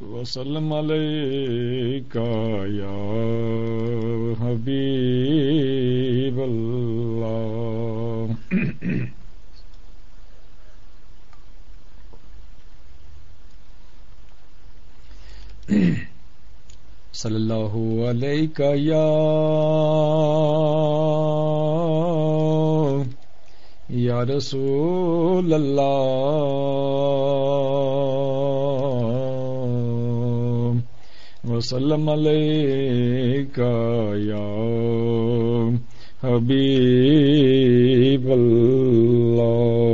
وسلم عليك يا حبيب الله. صلی اللہ علیہ یا یا رسول اللہ وسلم علیک یا حبیب اللہ۔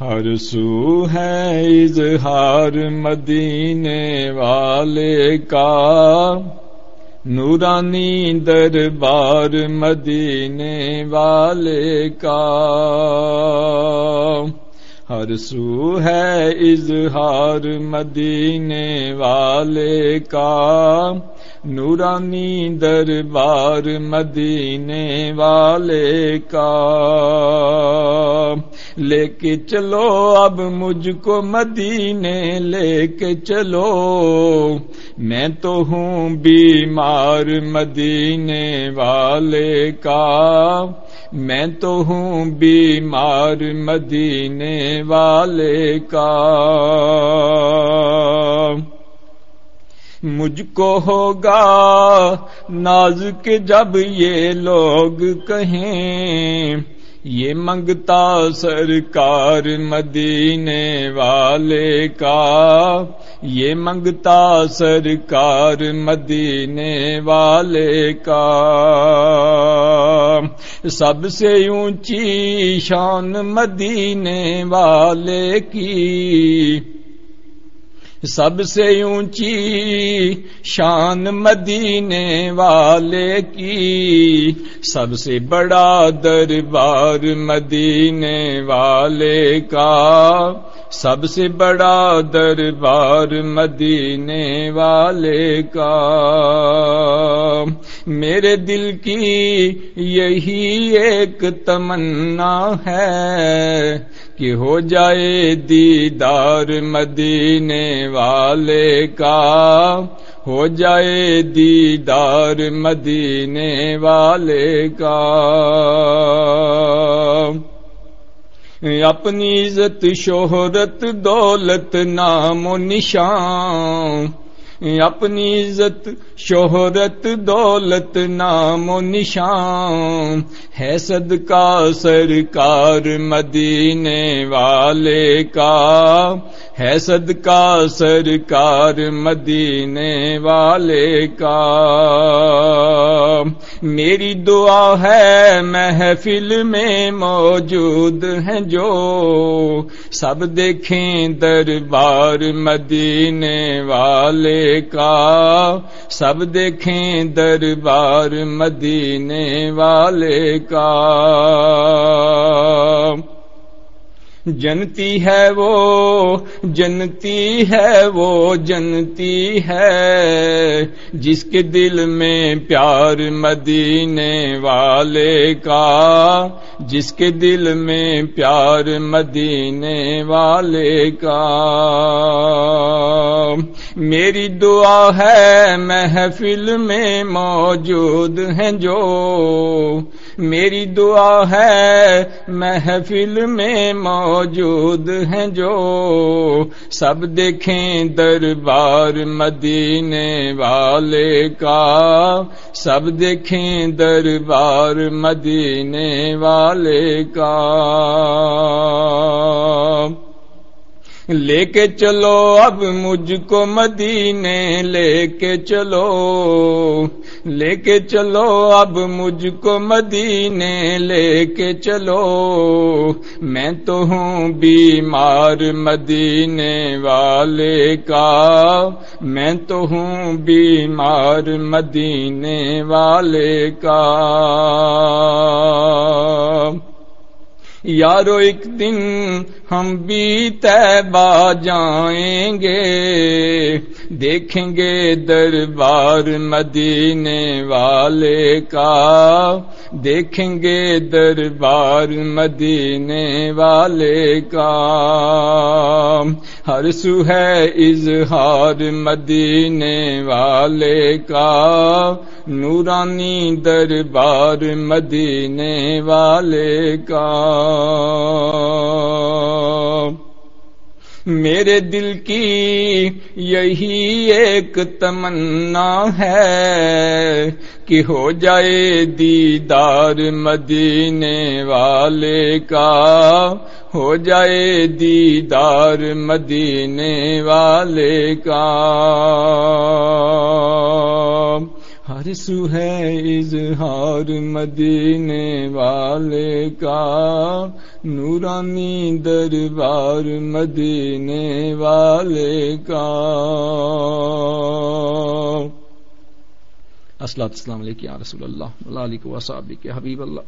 ہر سو ہے اظہار مدینے والے کا۔ نورانی دربار مدینے والے کا ہر سو ہے اظہار مدینے والے کا نورانی دربار مدینے والے کا لے کے چلو، اب مجھ کو مدینے لے کے چلو۔ میں تو ہوں بیمار مدینے والے کا۔ میں تو ہوں بیمار مدینے والے کا۔ مجھ کو ہوگا ناز کے جب یہ لوگ کہیں۔ یہ منگتا سرکار مدینے والے کا۔ یہ منگتا سرکار مدینے والے کا۔ سب سے اونچی شان مدینے والے کی۔ سب سے اونچی شان مدینے والے کی سب سے بڑا دربار مدینے والے کا سب سے بڑا دربار مدینے والے کا میرے دل کی یہی ایک تمنا ہے کہ ہو جائے دیدار مدینے والے کا؟ ہو جائے دیدار مدینے والے کا؟ اپنی عزت، شہرت، دولت، نام و نشان اپنی عزت شہرت دولت نام و نشان ہے صدقہ سرکار مدینے والے کا۔ ہے صدقہ سرکار مدینے والے کا۔ میری دعا ہے محفل میں موجود ہیں جو سب دیکھیں دربار مدینے والے کا۔ سب دیکھیں دربار مدینے والے کا۔ جنتی ہے وہ، جنتی ہے وہ، جنتی ہے۔ جس کے دل میں پیار مدینے والے کا جس کے دل میں پیار مدینے والے کا۔ میری دعا ہے محفل میں موجود ہیں جو۔ میری دعا ہے محفل میں موجود ہیں جو۔ سب دیکھیں دربار مدینے والے کا۔ سب دیکھیں دربار مدینے والے کا۔ لے کے چلو اب مجھ کو مدینے لے کے چلو۔ لے کے چلو اب مجھ کو مدینے لے کے چلو۔ میں تو ہوں بیمار مدینے والے کا۔ میں تو ہوں بیمار مدینے والے کا۔ یارو، ایک دن ہم بھی تیبا جائیں گے، دیکھیں گے دربار مدینے والے کا، دیکھیں گے دربار مدینے والے کا۔ ہر سو ہے اظہار مدینے والے کا نورانی دربار مدینے والے کا۔ میرے دل کی یہی ایک تمنا ہے کہ ہو جائے دیدار مدینے والے کا۔ ہو جائے دیدار مدینے والے کا۔ سو ہے اظہار مدینے والے کا نورانی دربار مدینے والے کا۔ السلام علیکم رسول اللہ علیہ وسلم حبیب اللہ۔